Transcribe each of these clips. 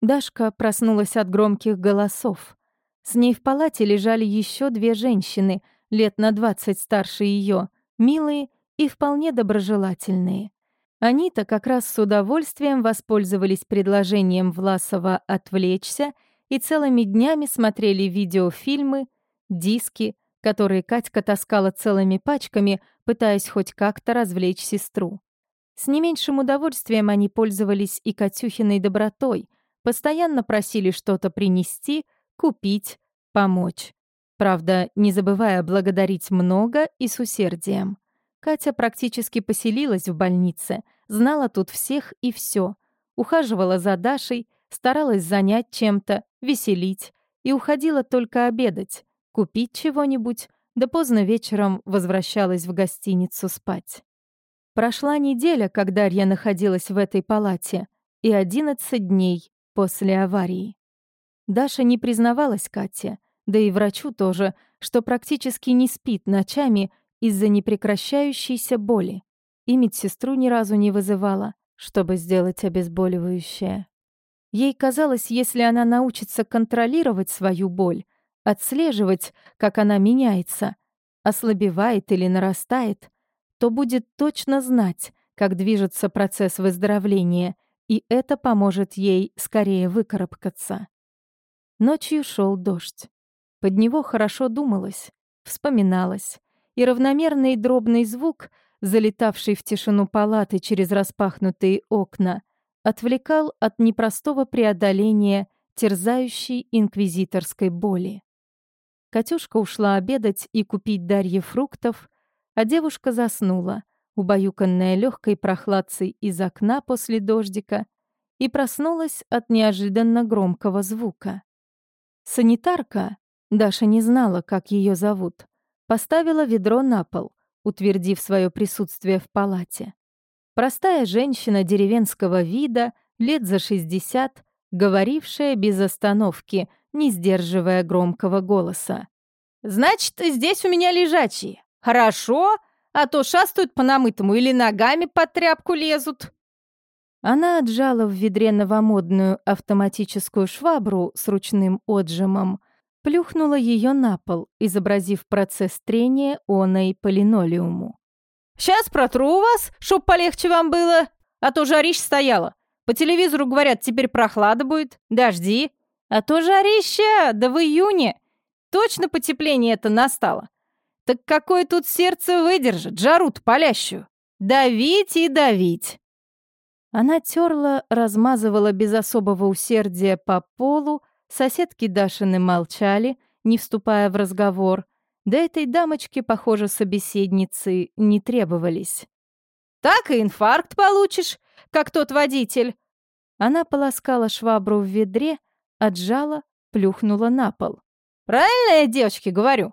Дашка проснулась от громких голосов. С ней в палате лежали еще две женщины, лет на двадцать старше ее, милые и вполне доброжелательные. Они-то как раз с удовольствием воспользовались предложением Власова отвлечься и целыми днями смотрели видеофильмы, диски, которые Катька таскала целыми пачками, пытаясь хоть как-то развлечь сестру. С не меньшим удовольствием они пользовались и Катюхиной добротой, постоянно просили что-то принести, купить, помочь. Правда, не забывая благодарить много и с усердием. Катя практически поселилась в больнице, знала тут всех и все, ухаживала за Дашей, старалась занять чем-то, веселить и уходила только обедать, купить чего-нибудь, да поздно вечером возвращалась в гостиницу спать. Прошла неделя, когда Дарья находилась в этой палате, и 11 дней после аварии. Даша не признавалась Кате, да и врачу тоже, что практически не спит ночами из-за непрекращающейся боли. И медсестру ни разу не вызывала, чтобы сделать обезболивающее. Ей казалось, если она научится контролировать свою боль, отслеживать, как она меняется, ослабевает или нарастает, то будет точно знать, как движется процесс выздоровления, и это поможет ей скорее выкарабкаться. Ночью шел дождь. Под него хорошо думалось, вспоминалось, и равномерный дробный звук, залетавший в тишину палаты через распахнутые окна, отвлекал от непростого преодоления терзающей инквизиторской боли. Катюшка ушла обедать и купить Дарье фруктов, а девушка заснула, убаюканная легкой прохладцей из окна после дождика, и проснулась от неожиданно громкого звука. Санитарка, Даша не знала, как ее зовут, поставила ведро на пол, утвердив свое присутствие в палате. Простая женщина деревенского вида, лет за 60, говорившая без остановки, не сдерживая громкого голоса. «Значит, здесь у меня лежачие. Хорошо, а то шастают по намытому или ногами под тряпку лезут». Она отжала в ведре новомодную автоматическую швабру с ручным отжимом, плюхнула ее на пол, изобразив процесс трения оной по линолеуму. «Сейчас протру вас, чтоб полегче вам было, а то жарищ стояла. По телевизору говорят, теперь прохлада будет, дожди. А то жарища, да в июне. Точно потепление это настало. Так какое тут сердце выдержит, жарут палящую? Давить и давить. Она терла, размазывала без особого усердия по полу, соседки Дашины молчали, не вступая в разговор, да этой дамочке, похоже, собеседницы не требовались. «Так и инфаркт получишь, как тот водитель!» Она полоскала швабру в ведре, отжала, плюхнула на пол. «Правильно я девочке говорю?»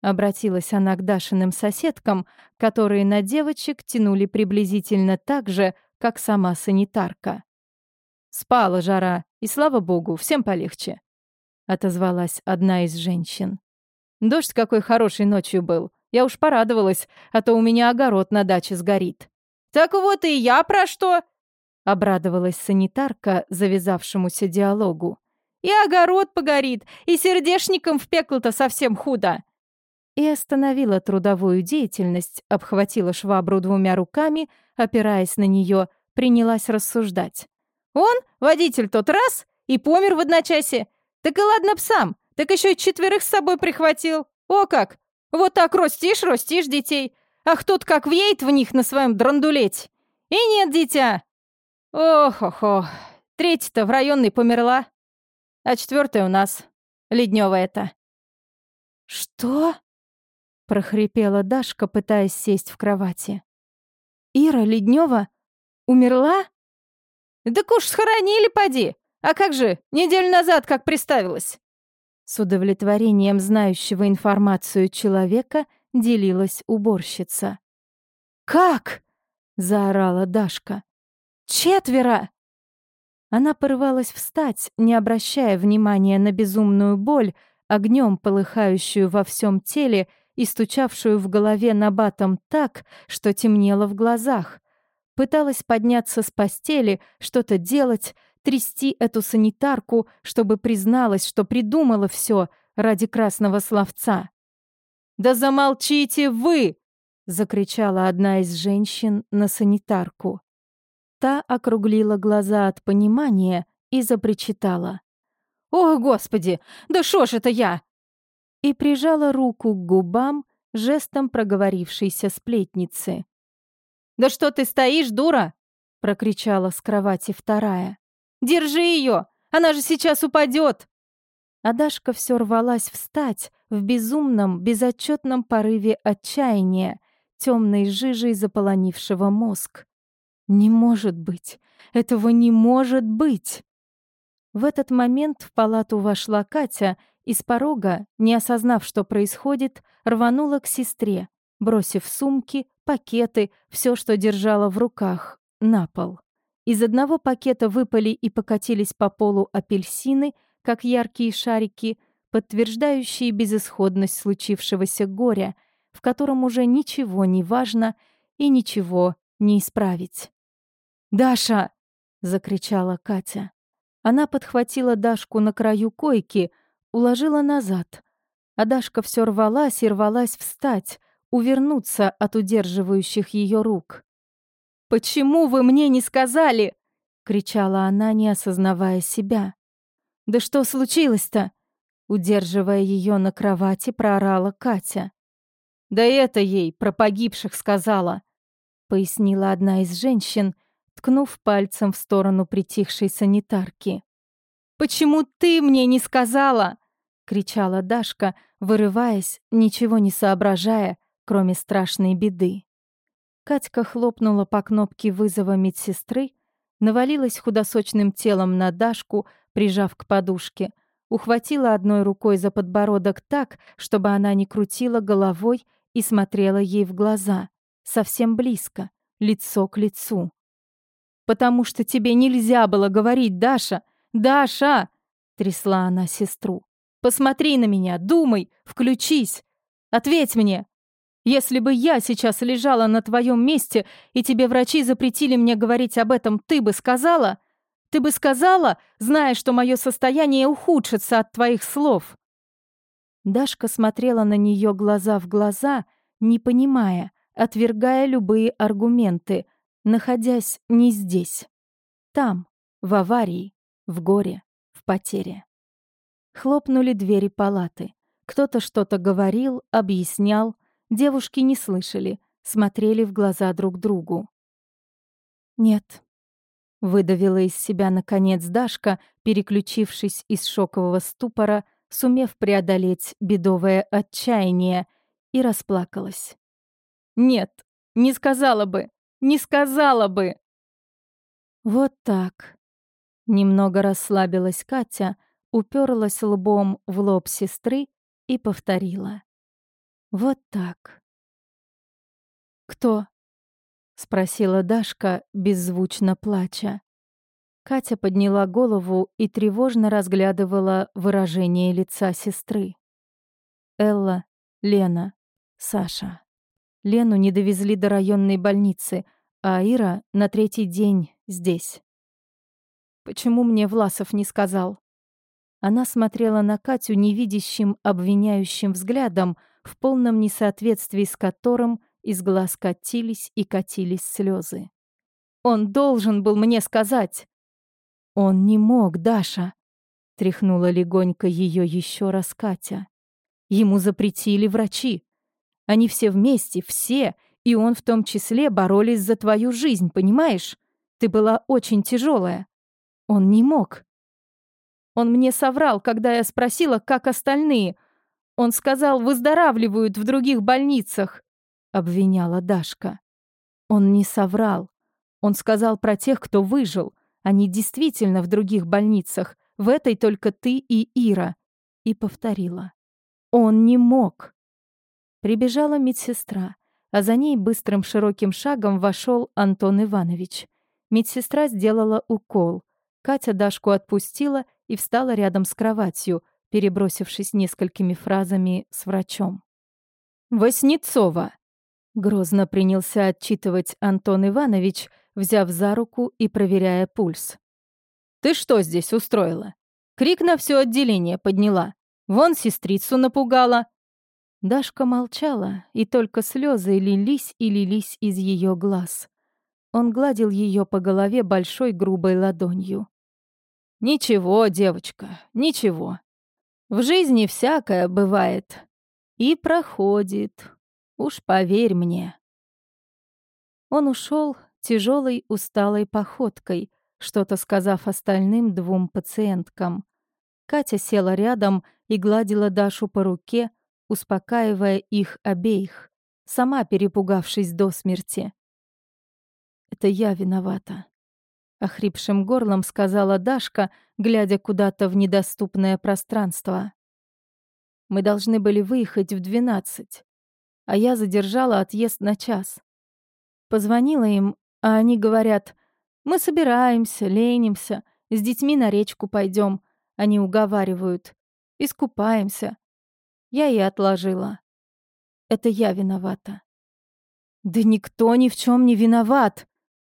Обратилась она к Дашиным соседкам, которые на девочек тянули приблизительно так же, как сама санитарка. «Спала жара, и слава богу, всем полегче», — отозвалась одна из женщин. «Дождь какой хороший ночью был. Я уж порадовалась, а то у меня огород на даче сгорит». «Так вот и я про что!» — обрадовалась санитарка завязавшемуся диалогу. И огород погорит, и сердешником в пекло-то совсем худо!» И остановила трудовую деятельность, обхватила швабру двумя руками, опираясь на нее, принялась рассуждать. «Он, водитель тот раз, и помер в одночасье. Так и ладно псам, так еще и четверых с собой прихватил. О как! Вот так растишь, растишь детей, ах тут как въедет в них на своем драндулете. И нет дитя. Ох-ох-ох, третья-то в районной померла, а четвертая у нас. Леднева это. Что? Прохрипела Дашка, пытаясь сесть в кровати. Ира Леднева умерла? Да уж схоронили, поди. А как же, неделю назад как приставилась? С удовлетворением знающего информацию человека делилась уборщица. «Как?» — заорала Дашка. «Четверо!» Она порывалась встать, не обращая внимания на безумную боль, огнем полыхающую во всем теле и стучавшую в голове набатом так, что темнело в глазах. Пыталась подняться с постели, что-то делать, трясти эту санитарку, чтобы призналась, что придумала все ради красного словца. «Да замолчите вы!» — закричала одна из женщин на санитарку. Та округлила глаза от понимания и запричитала. «О, Господи! Да шо ж это я?» И прижала руку к губам, жестом проговорившейся сплетницы. «Да что ты стоишь, дура?» — прокричала с кровати вторая. «Держи ее! Она же сейчас упадет!» А Дашка все рвалась встать в безумном, безотчетном порыве отчаяния, темной жижей заполонившего мозг. «Не может быть! Этого не может быть!» В этот момент в палату вошла Катя и с порога, не осознав, что происходит, рванула к сестре, бросив сумки, пакеты, все, что держала в руках, на пол. Из одного пакета выпали и покатились по полу апельсины, как яркие шарики, подтверждающие безысходность случившегося горя, в котором уже ничего не важно и ничего не исправить. «Даша!» — закричала Катя. Она подхватила Дашку на краю койки, уложила назад. А Дашка все рвалась и рвалась встать, увернуться от удерживающих ее рук. «Почему вы мне не сказали?» — кричала она, не осознавая себя. «Да что случилось-то?» Удерживая ее на кровати, проорала Катя. «Да это ей про погибших сказала», — пояснила одна из женщин, ткнув пальцем в сторону притихшей санитарки. «Почему ты мне не сказала?» — кричала Дашка, вырываясь, ничего не соображая, кроме страшной беды. Катька хлопнула по кнопке вызова медсестры, навалилась худосочным телом на Дашку, прижав к подушке, ухватила одной рукой за подбородок так, чтобы она не крутила головой и смотрела ей в глаза, совсем близко, лицо к лицу. «Потому что тебе нельзя было говорить, Даша! Даша!» — трясла она сестру. «Посмотри на меня, думай, включись! Ответь мне! Если бы я сейчас лежала на твоем месте, и тебе врачи запретили мне говорить об этом, ты бы сказала? Ты бы сказала, зная, что мое состояние ухудшится от твоих слов?» Дашка смотрела на нее глаза в глаза, не понимая, отвергая любые аргументы, находясь не здесь. Там, в аварии, в горе, в потере. Хлопнули двери палаты. Кто-то что-то говорил, объяснял. Девушки не слышали, смотрели в глаза друг другу. «Нет», — выдавила из себя, наконец, Дашка, переключившись из шокового ступора, сумев преодолеть бедовое отчаяние, и расплакалась. «Нет, не сказала бы. Не сказала бы!» Вот так. Немного расслабилась Катя, уперлась лбом в лоб сестры и повторила. Вот так. «Кто?» — спросила Дашка, беззвучно плача. Катя подняла голову и тревожно разглядывала выражение лица сестры. Элла, Лена, Саша. Лену не довезли до районной больницы, а Ира на третий день здесь. Почему мне Власов не сказал? Она смотрела на Катю невидящим, обвиняющим взглядом, в полном несоответствии с которым из глаз катились и катились слезы. «Он должен был мне сказать!» «Он не мог, Даша!» — тряхнула легонько ее еще раз Катя. «Ему запретили врачи. Они все вместе, все, и он в том числе боролись за твою жизнь, понимаешь? Ты была очень тяжелая. Он не мог. Он мне соврал, когда я спросила, как остальные. Он сказал, выздоравливают в других больницах, обвиняла Дашка. Он не соврал. Он сказал про тех, кто выжил. Они действительно в других больницах. В этой только ты и Ира. И повторила. Он не мог. Прибежала медсестра, а за ней быстрым широким шагом вошел Антон Иванович. Медсестра сделала укол. Катя Дашку отпустила и встала рядом с кроватью, перебросившись несколькими фразами с врачом. «Воснецова!» Грозно принялся отчитывать Антон Иванович, взяв за руку и проверяя пульс. Ты что здесь устроила? Крик на все отделение подняла. Вон сестрицу напугала. Дашка молчала, и только слезы лились и лились из ее глаз. Он гладил ее по голове большой грубой ладонью. «Ничего, девочка, ничего. В жизни всякое бывает. И проходит. Уж поверь мне». Он ушел тяжелой усталой походкой, что-то сказав остальным двум пациенткам. Катя села рядом и гладила Дашу по руке, успокаивая их обеих, сама перепугавшись до смерти. «Это я виновата», — охрипшим горлом сказала Дашка, глядя куда-то в недоступное пространство. «Мы должны были выехать в двенадцать, а я задержала отъезд на час. Позвонила им, а они говорят, мы собираемся, ленимся, с детьми на речку пойдем. Они уговаривают. Искупаемся. Я и отложила. Это я виновата. Да никто ни в чем не виноват,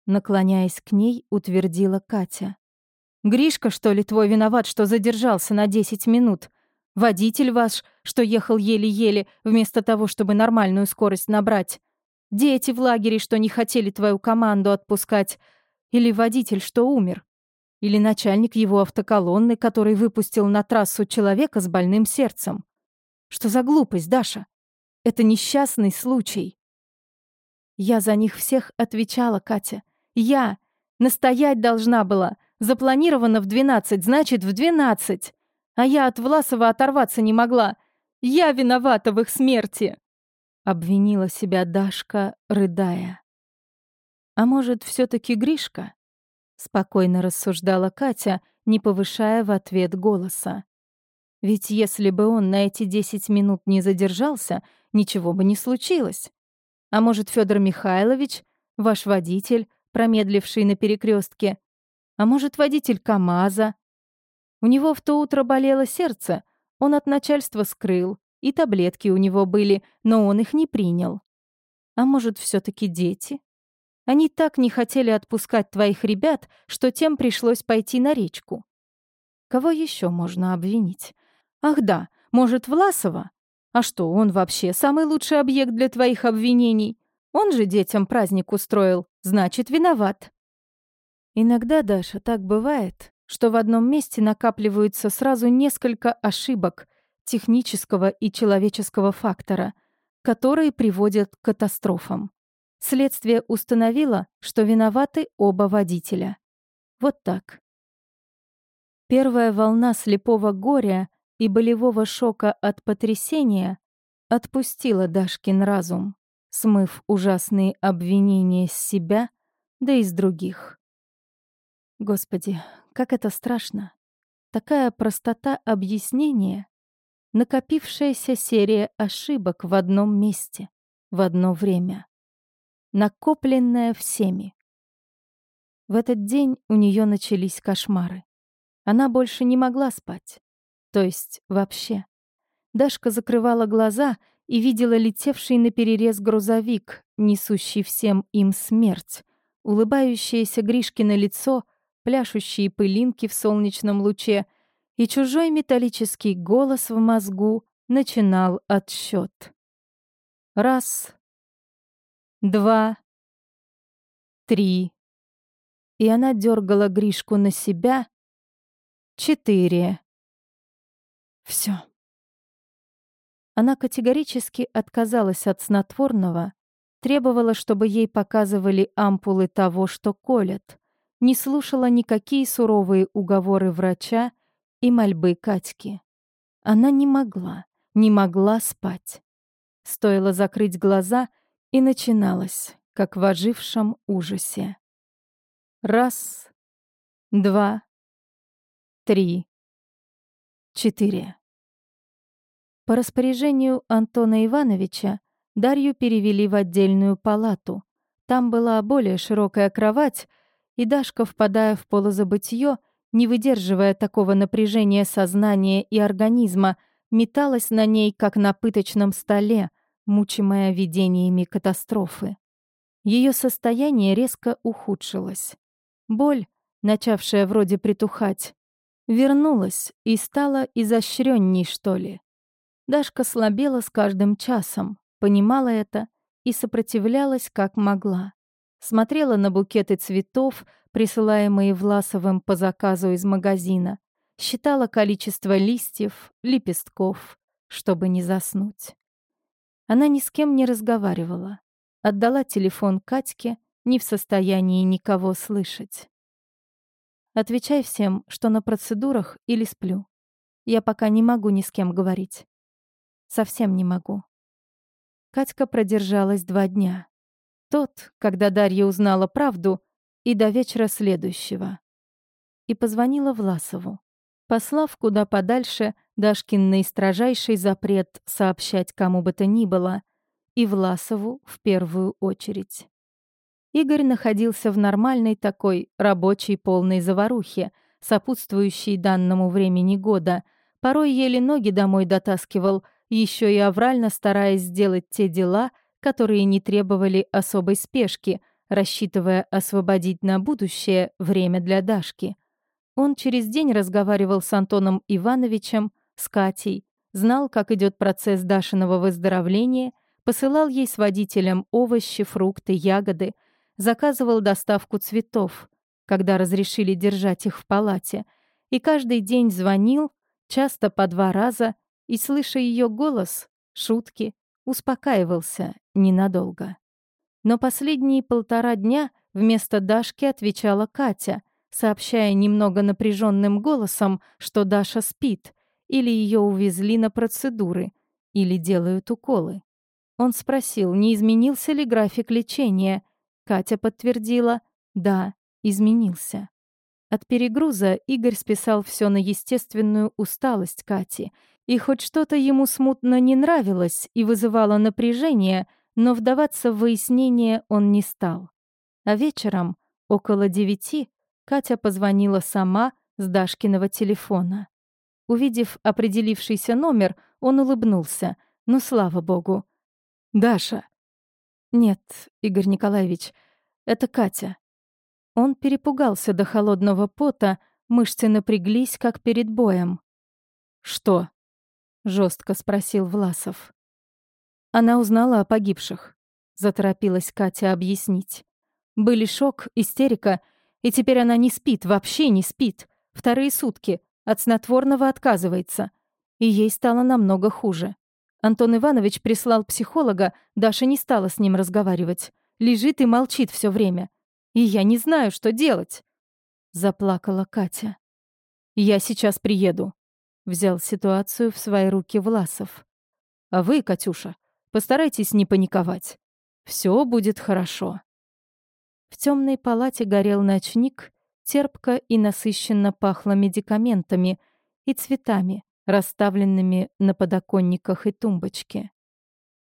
наклоняясь к ней, утвердила Катя. Гришка, что ли, твой виноват, что задержался на 10 минут? Водитель ваш, что ехал еле-еле, вместо того, чтобы нормальную скорость набрать? Дети в лагере, что не хотели твою команду отпускать? Или водитель, что умер? Или начальник его автоколонны, который выпустил на трассу человека с больным сердцем? Что за глупость, Даша? Это несчастный случай. Я за них всех отвечала, Катя. Я. Настоять должна была. Запланировано в двенадцать, значит, в двенадцать. А я от Власова оторваться не могла. Я виновата в их смерти. Обвинила себя Дашка, рыдая. А может, все таки Гришка? Спокойно рассуждала Катя, не повышая в ответ голоса. Ведь если бы он на эти десять минут не задержался, ничего бы не случилось. А может, Федор Михайлович, ваш водитель, промедливший на перекрестке, а может, водитель КамАЗа? У него в то утро болело сердце, он от начальства скрыл, и таблетки у него были, но он их не принял. А может, все таки дети? Они так не хотели отпускать твоих ребят, что тем пришлось пойти на речку. Кого еще можно обвинить? Ах да, может, Власова? А что, он вообще самый лучший объект для твоих обвинений? Он же детям праздник устроил, значит, виноват. Иногда, Даша, так бывает, что в одном месте накапливаются сразу несколько ошибок технического и человеческого фактора, которые приводят к катастрофам. Следствие установило, что виноваты оба водителя. Вот так. Первая волна слепого горя и болевого шока от потрясения отпустила Дашкин разум, смыв ужасные обвинения с себя, да и с других. Господи, как это страшно. Такая простота объяснения, накопившаяся серия ошибок в одном месте, в одно время, накопленная всеми. В этот день у нее начались кошмары. Она больше не могла спать. То есть вообще. Дашка закрывала глаза и видела летевший на перерез грузовик, несущий всем им смерть, улыбающееся Гришкино лицо, пляшущие пылинки в солнечном луче, и чужой металлический голос в мозгу начинал отсчет. Раз, два, три. И она дергала Гришку на себя. Четыре. Все. Она категорически отказалась от снотворного, требовала, чтобы ей показывали ампулы того, что колят, не слушала никакие суровые уговоры врача и мольбы Катьки. Она не могла, не могла спать. Стоило закрыть глаза, и начиналось, как в ожившем ужасе. Раз, два, три. Четыре. По распоряжению Антона Ивановича Дарью перевели в отдельную палату. Там была более широкая кровать, и Дашка, впадая в полузабытье, не выдерживая такого напряжения сознания и организма, металась на ней, как на пыточном столе, мучимая видениями катастрофы. Ее состояние резко ухудшилось. Боль, начавшая вроде притухать, вернулась и стала изощренней, что ли. Дашка слабела с каждым часом, понимала это и сопротивлялась как могла. Смотрела на букеты цветов, присылаемые Власовым по заказу из магазина, считала количество листьев, лепестков, чтобы не заснуть. Она ни с кем не разговаривала. Отдала телефон Катьке, не в состоянии никого слышать. Отвечай всем, что на процедурах или сплю. Я пока не могу ни с кем говорить. Совсем не могу. Катька продержалась два дня. Тот, когда Дарья узнала правду, и до вечера следующего. И позвонила Власову, послав куда подальше Дашкин наистрожайший запрет сообщать кому бы то ни было, и Власову в первую очередь. Игорь находился в нормальной такой рабочей полной заварухе, сопутствующей данному времени года, порой еле ноги домой дотаскивал, еще и аврально стараясь сделать те дела, которые не требовали особой спешки, рассчитывая освободить на будущее время для Дашки. Он через день разговаривал с Антоном Ивановичем, с Катей, знал, как идет процесс Дашиного выздоровления, посылал ей с водителем овощи, фрукты, ягоды, заказывал доставку цветов, когда разрешили держать их в палате, и каждый день звонил, часто по два раза, и, слыша ее голос, шутки, успокаивался ненадолго. Но последние полтора дня вместо Дашки отвечала Катя, сообщая немного напряженным голосом, что Даша спит, или ее увезли на процедуры, или делают уколы. Он спросил, не изменился ли график лечения. Катя подтвердила, да, изменился. От перегруза Игорь списал все на естественную усталость Кати, и хоть что-то ему смутно не нравилось и вызывало напряжение, но вдаваться в выяснение он не стал. А вечером, около девяти, Катя позвонила сама с Дашкиного телефона. Увидев определившийся номер, он улыбнулся. Ну, слава богу. «Даша». «Нет, Игорь Николаевич, это Катя». Он перепугался до холодного пота, мышцы напряглись, как перед боем. «Что?» — жестко спросил Власов. Она узнала о погибших. Заторопилась Катя объяснить. Были шок, истерика, и теперь она не спит, вообще не спит. Вторые сутки, от снотворного отказывается. И ей стало намного хуже. Антон Иванович прислал психолога, Даша не стала с ним разговаривать. Лежит и молчит все время. И я не знаю, что делать. Заплакала Катя. «Я сейчас приеду», — взял ситуацию в свои руки Власов. «А вы, Катюша, постарайтесь не паниковать. Все будет хорошо». В темной палате горел ночник, терпко и насыщенно пахло медикаментами и цветами, расставленными на подоконниках и тумбочке.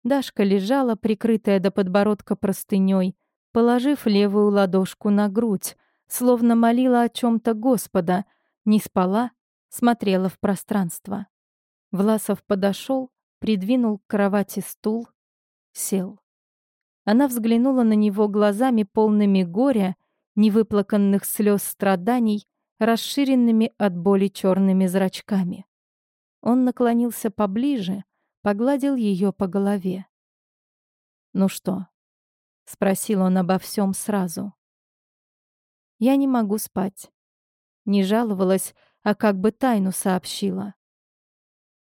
Дашка лежала, прикрытая до подбородка простыней, положив левую ладошку на грудь, словно молила о чем то Господа, не спала, смотрела в пространство. Власов подошел, придвинул к кровати стул, сел. Она взглянула на него глазами полными горя, невыплаканных слез страданий, расширенными от боли черными зрачками. Он наклонился поближе, погладил ее по голове. «Ну что?» — спросил он обо всем сразу. «Я не могу спать». Не жаловалась, а как бы тайну сообщила.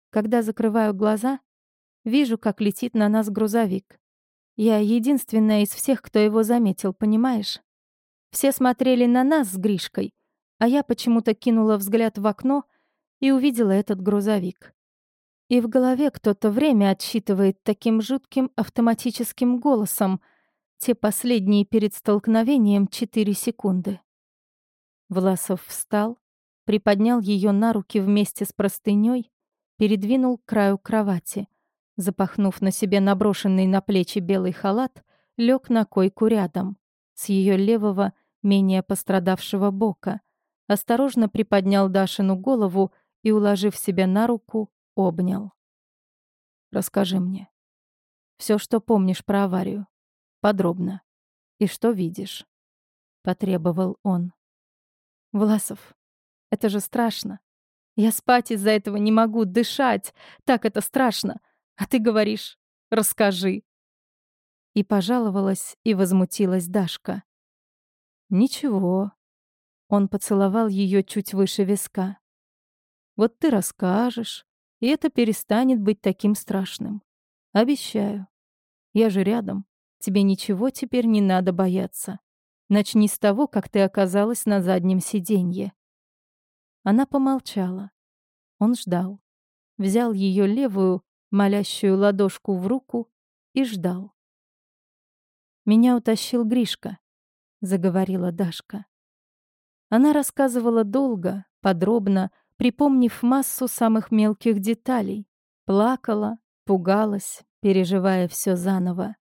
Когда закрываю глаза, вижу, как летит на нас грузовик. Я единственная из всех, кто его заметил, понимаешь? Все смотрели на нас с Гришкой, а я почему-то кинула взгляд в окно — и увидела этот грузовик. И в голове кто-то время отсчитывает таким жутким автоматическим голосом те последние перед столкновением четыре секунды. Власов встал, приподнял ее на руки вместе с простыней, передвинул к краю кровати, запахнув на себе наброшенный на плечи белый халат, лег на койку рядом, с ее левого, менее пострадавшего бока, осторожно приподнял Дашину голову и, уложив себя на руку, обнял. «Расскажи мне. Все, что помнишь про аварию. Подробно. И что видишь?» — потребовал он. Власов, это же страшно. Я спать из-за этого не могу, дышать. Так это страшно. А ты говоришь, расскажи. И пожаловалась, и возмутилась Дашка. Ничего. Он поцеловал ее чуть выше виска. Вот ты расскажешь, и это перестанет быть таким страшным. Обещаю. Я же рядом. Тебе ничего теперь не надо бояться. Начни с того, как ты оказалась на заднем сиденье. Она помолчала. Он ждал. Взял ее левую, молящую ладошку в руку и ждал. «Меня утащил Гришка», — заговорила Дашка. Она рассказывала долго, подробно, припомнив массу самых мелких деталей. Плакала, пугалась, переживая все заново.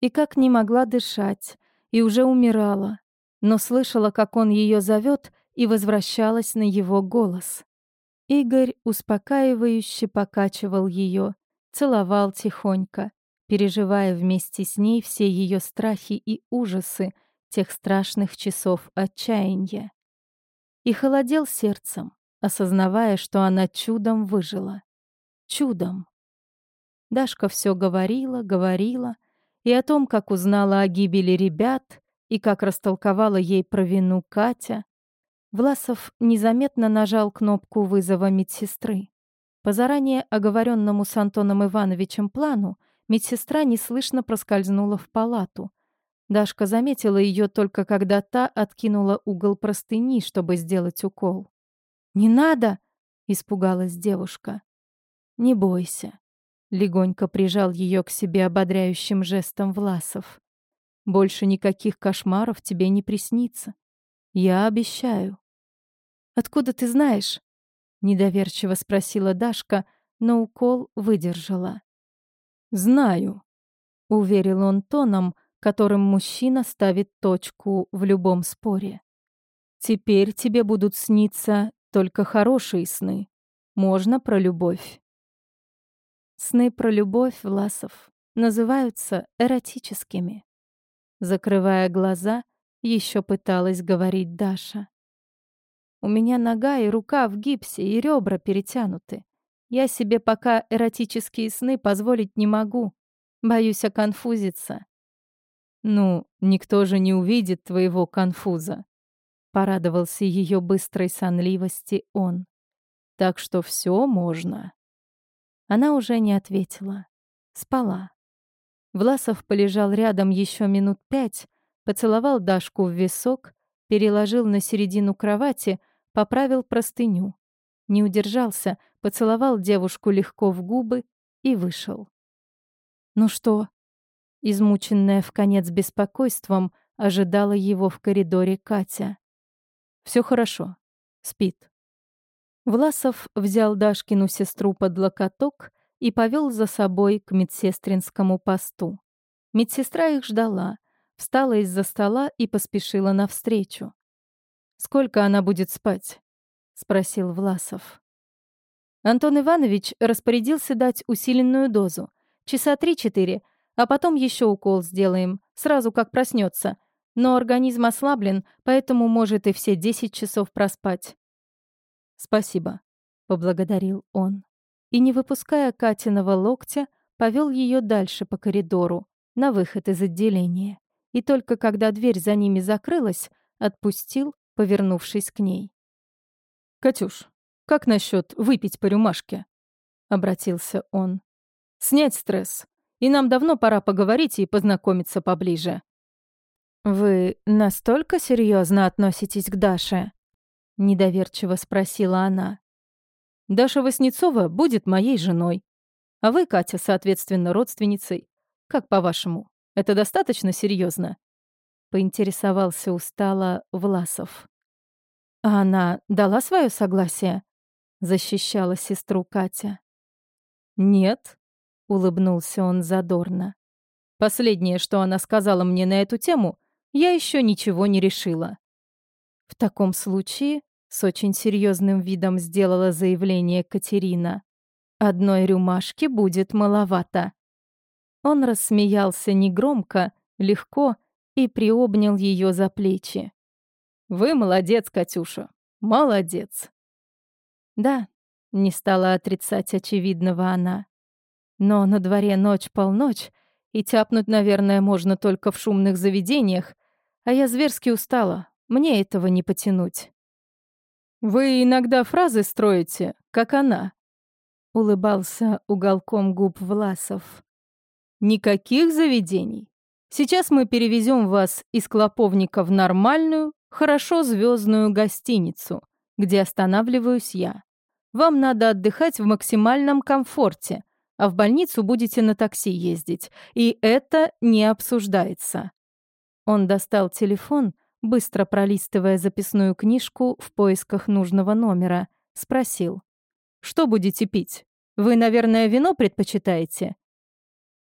И как не могла дышать, и уже умирала, но слышала, как он ее зовет, и возвращалась на его голос. Игорь успокаивающе покачивал ее, целовал тихонько, переживая вместе с ней все ее страхи и ужасы тех страшных часов отчаяния. И холодел сердцем, осознавая, что она чудом выжила. Чудом. Дашка все говорила, говорила, и о том, как узнала о гибели ребят, и как растолковала ей про вину Катя. Власов незаметно нажал кнопку вызова медсестры. По заранее оговоренному с Антоном Ивановичем плану медсестра неслышно проскользнула в палату. Дашка заметила ее только когда та откинула угол простыни, чтобы сделать укол. «Не надо!» — испугалась девушка. «Не бойся», Легонько прижал ее к себе ободряющим жестом Власов. «Больше никаких кошмаров тебе не приснится. Я обещаю». «Откуда ты знаешь?» — недоверчиво спросила Дашка, но укол выдержала. «Знаю», — уверил он тоном, которым мужчина ставит точку в любом споре. «Теперь тебе будут сниться только хорошие сны. Можно про любовь. Сны про любовь, Власов, называются эротическими. Закрывая глаза, еще пыталась говорить Даша. У меня нога и рука в гипсе, и ребра перетянуты. Я себе пока эротические сны позволить не могу. Боюсь оконфузиться. Ну, никто же не увидит твоего конфуза. Порадовался ее быстрой сонливости он. Так что все можно. Она уже не ответила. Спала. Власов полежал рядом еще минут пять, поцеловал Дашку в висок, переложил на середину кровати, поправил простыню. Не удержался, поцеловал девушку легко в губы и вышел. «Ну что?» Измученная в конец беспокойством, ожидала его в коридоре Катя. Все хорошо. Спит». Власов взял Дашкину сестру под локоток и повел за собой к медсестринскому посту. Медсестра их ждала, встала из-за стола и поспешила навстречу. «Сколько она будет спать?» — спросил Власов. Антон Иванович распорядился дать усиленную дозу. Часа три-четыре, а потом еще укол сделаем, сразу как проснется. Но организм ослаблен, поэтому может и все десять часов проспать. «Спасибо», — поблагодарил он. И, не выпуская Катиного локтя, повел ее дальше по коридору, на выход из отделения. И только когда дверь за ними закрылась, отпустил, повернувшись к ней. «Катюш, как насчет выпить по рюмашке?» — обратился он. «Снять стресс. И нам давно пора поговорить и познакомиться поближе». «Вы настолько серьезно относитесь к Даше?» Недоверчиво спросила она. «Даша Васнецова будет моей женой. А вы, Катя, соответственно, родственницей. Как по-вашему, это достаточно серьезно? Поинтересовался устало Власов. «А она дала свое согласие?» Защищала сестру Катя. «Нет», — улыбнулся он задорно. «Последнее, что она сказала мне на эту тему, я еще ничего не решила». «В таком случае с очень серьезным видом сделала заявление Катерина. «Одной рюмашки будет маловато». Он рассмеялся негромко, легко и приобнял ее за плечи. Вы молодец, Катюша. Молодец. Да, не стала отрицать очевидного она. Но на дворе ночь-полночь, и тяпнуть, наверное, можно только в шумных заведениях, а я зверски устала, мне этого не потянуть. «Вы иногда фразы строите, как она», — улыбался уголком губ Власов. «Никаких заведений. Сейчас мы перевезем вас из Клоповника в нормальную, хорошо звездную гостиницу, где останавливаюсь я. Вам надо отдыхать в максимальном комфорте, а в больницу будете на такси ездить, и это не обсуждается». Он достал телефон, быстро пролистывая записную книжку в поисках нужного номера, спросил. «Что будете пить? Вы, наверное, вино предпочитаете?»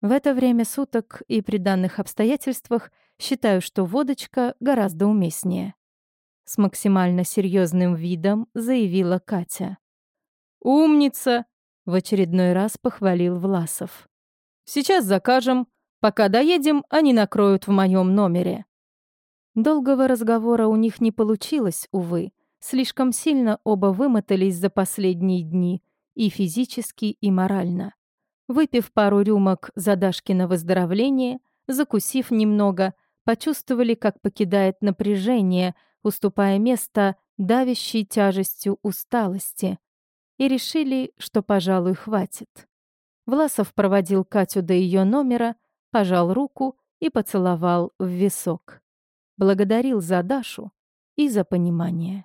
В это время суток и при данных обстоятельствах считаю, что водочка гораздо уместнее. С максимально серьезным видом заявила Катя. «Умница!» — в очередной раз похвалил Власов. «Сейчас закажем. Пока доедем, они накроют в моем номере». Долгого разговора у них не получилось, увы. Слишком сильно оба вымотались за последние дни, и физически, и морально. Выпив пару рюмок за Дашкино выздоровление, закусив немного, почувствовали, как покидает напряжение, уступая место давящей тяжестью усталости, и решили, что, пожалуй, хватит. Власов проводил Катю до ее номера, пожал руку и поцеловал в висок. Благодарил за Дашу и за понимание.